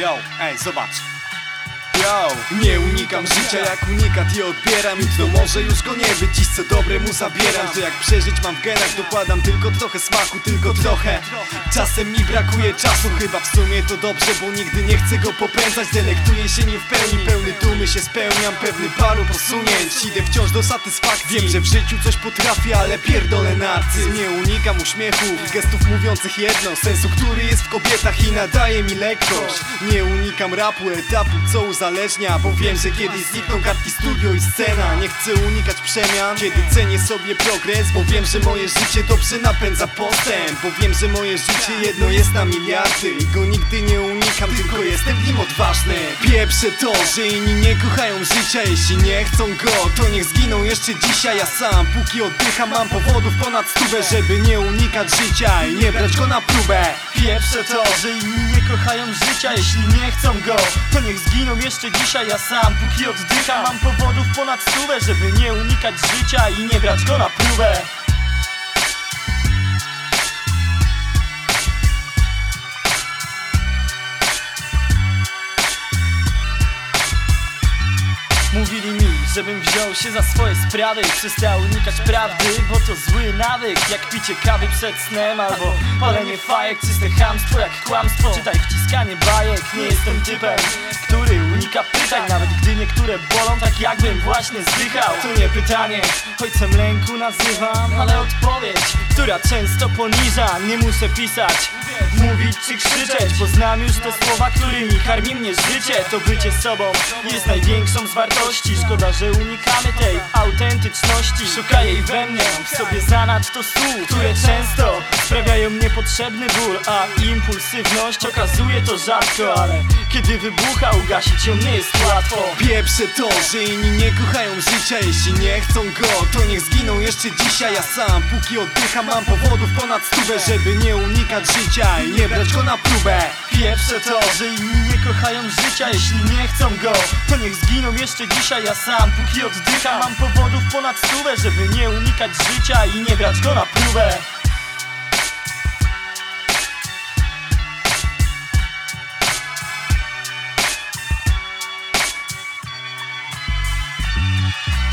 要，哎，是吧？Nie unikam życia jak unikat i odbieram. I to może już go nie być, co dobre mu zabieram. To jak przeżyć mam w genach, dokładam tylko trochę smaku, tylko trochę. Czasem mi brakuje czasu, chyba w sumie to dobrze Bo nigdy nie chcę go popędzać, delektuję się nie w pełni Pełny dumy się spełniam, pewny paru posunięć. Idę wciąż do satysfakcji. Wiem, że w życiu coś potrafię, ale pierdolę narcyzm. Nie unikam uśmiechów, gestów mówiących jedno. Sensu, który jest w kobietach i nadaje mi lekkość. Nie unikam rapu, etapu, co uzależnia Bo wiem, że kiedyś znikną kartki studio i scena. Nie chcę unikać przemian, kiedy cenię sobie progres Bo wiem, że moje życie dobrze napędza postęp. Bo wiem, że moje życie jedno jest na miliardy I go nigdy nie unikam, tylko jestem w nim odważny. Pieprzę to, że inni nie kochają życia Jeśli nie chcą go, to niech zginą jeszcze dzisiaj. Ja sam, póki oddycham, mam powodów ponad stówę Żeby nie unikać życia i nie brać go na próbę. Pieprzę to, że inni nie kochają życia Jeśli nie chcą go, to niech zginą jeszcze dzisiaj Ja sam, póki oddycham, mam powodów ponad stówę Żeby nie unikać życia i nie brać go na próbę. Mówili mi, żebym wziął się za swoje sprawy i przestał unikać prawdy Bo to zły nawyk, jak picie kawy przed snem Albo palenie fajek, czyste chamstwo jak kłamstwo. Czytaj wciskanie bajek, nie jestem typem Który pytań, nawet gdy niektóre bolą Tak jakbym właśnie zdychał. To nie pytanie, ojcem lęku nazywam Ale odpowiedź, która często poniża Nie muszę pisać, mówić czy krzyczeć Bo znam już te słowa, którymi karmi mnie życie. To bycie sobą jest największą z wartości. Szkoda, że unikamy tej autentyczności. Szuka jej we mnie, w sobie zanadto słów Które często sprawiają niepotrzebny ból A impulsywność okazuje to rzadko Ale kiedy wybucha, ugasić ją nie jest łatwo. Pieprzę to, że inni nie kochają życia Jeśli nie chcą go, to niech zginą jeszcze dzisiaj. Ja sam, póki oddycham, mam powodów ponad stówę Żeby nie unikać życia i nie brać go na próbę. Pieprzę to, że inni nie kochają życia Jeśli nie chcą go, to niech zginą jeszcze dzisiaj. Ja sam, póki oddycham, mam powodów ponad stówę Żeby nie unikać życia i nie brać go na próbę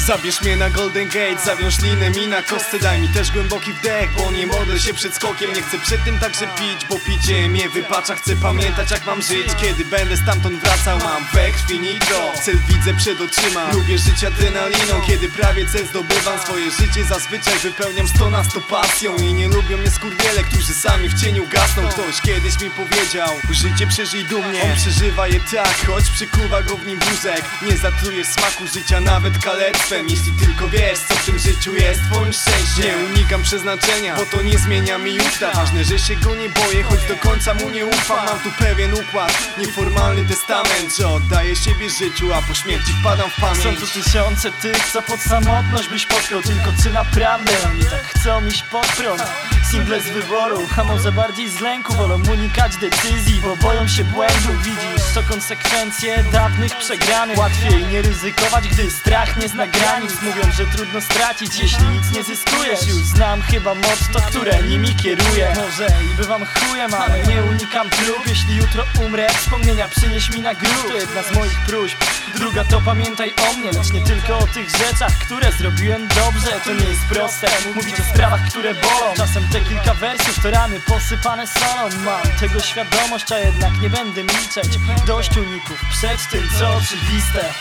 Zabierz mnie na Golden Gate, zawiąż linę mi na kostce Daj mi też głęboki wdech, bo nie modlę się przed skokiem Nie chcę przed tym także pić, bo picie mnie wypacza Chcę pamiętać jak mam żyć, kiedy będę stamtąd wracał Mam we krwi nitro, cel widzę przed oczyma Lubię żyć adrenaliną, kiedy prawie cel zdobywam. Swoje życie zazwyczaj wypełniam sto na sto pasją I nie lubią mnie skurwiele, którzy sami w cieniu gasną. Ktoś kiedyś mi powiedział, życie przeżyj dumnie. On przeżywa je tak, choć przykuwa go w nim wózek. Nie zatrujesz smaku życia nawet kalectwem Jeśli tylko wiesz, co w tym życiu jest. Twoim szczęściem Nie unikam przeznaczenia, bo to nie zmienia mi jutra Ważne, że się go nie boję, choć do końca mu nie ufam Mam tu pewien układ, nieformalny testament Że oddaję siebie życiu, a po śmierci wpadam w Są pamięć tu tysiące tych, co pod samotność byś podpiął Tylko czy naprawdę oni tak chcą iść pod prąd? Single z wyboru, a może bardziej z lęku. Wolą unikać decyzji, bo boją się błędu. Widzisz, to konsekwencje dawnych przegranych. Łatwiej nie ryzykować, gdy strach nie zna granic. Mówią, że trudno stracić, jeśli nic nie zyskujesz. Już znam chyba motto, które nimi kieruje Może i bywam chujem, ale nie unikam prób. Jeśli jutro umrę, wspomnienia przynieś mi na grób. To jedna z moich próśb. Druga to pamiętaj o mnie, lecz nie tylko o tych rzeczach, które zrobiłem dobrze. To nie jest proste, mówić o sprawach, które bolą. Czasem te kilka wersów to rany posypane solą. Mam tego świadomość, a jednak nie będę milczeć. Dość uników przed tym, co oczywiste